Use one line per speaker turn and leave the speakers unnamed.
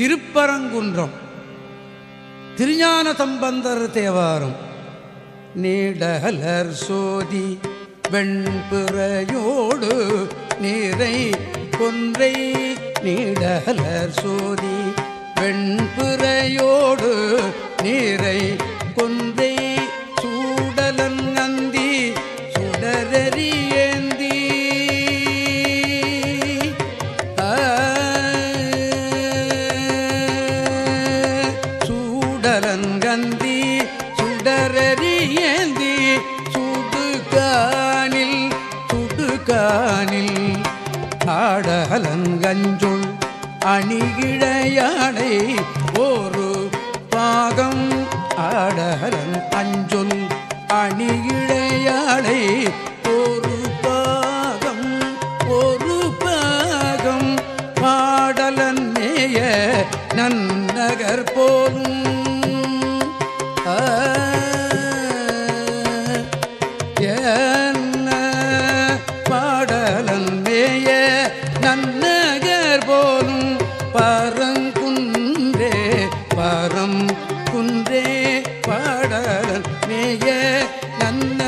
திருப்பரங்குன்றம். திருஞான சம்பந்தர் தேவாரம். நீடலர் சோதி வெண்பிறையோடு நீரை கொன்றை நீடலர் சோதி வெண்பிறையோடு நீரை கொன்றை சூடலங்கந்தி சுடரறியந்தி சுடுகானில் சுடுகானில். ஆடலங்கஞ்சுள் அணிகிழையாடை ஒரு பாகம் ஆடலன் அஞ்சொல் அணிகிழையாடை ஒரு பாகம் ஒரு பாகம். பாடலன் நேய நன்னகர் போலும் என்ன பாடலன் நன்னகர் போலும் பரங்குன்றே பரம் குன்றே பாடலன் நன்ன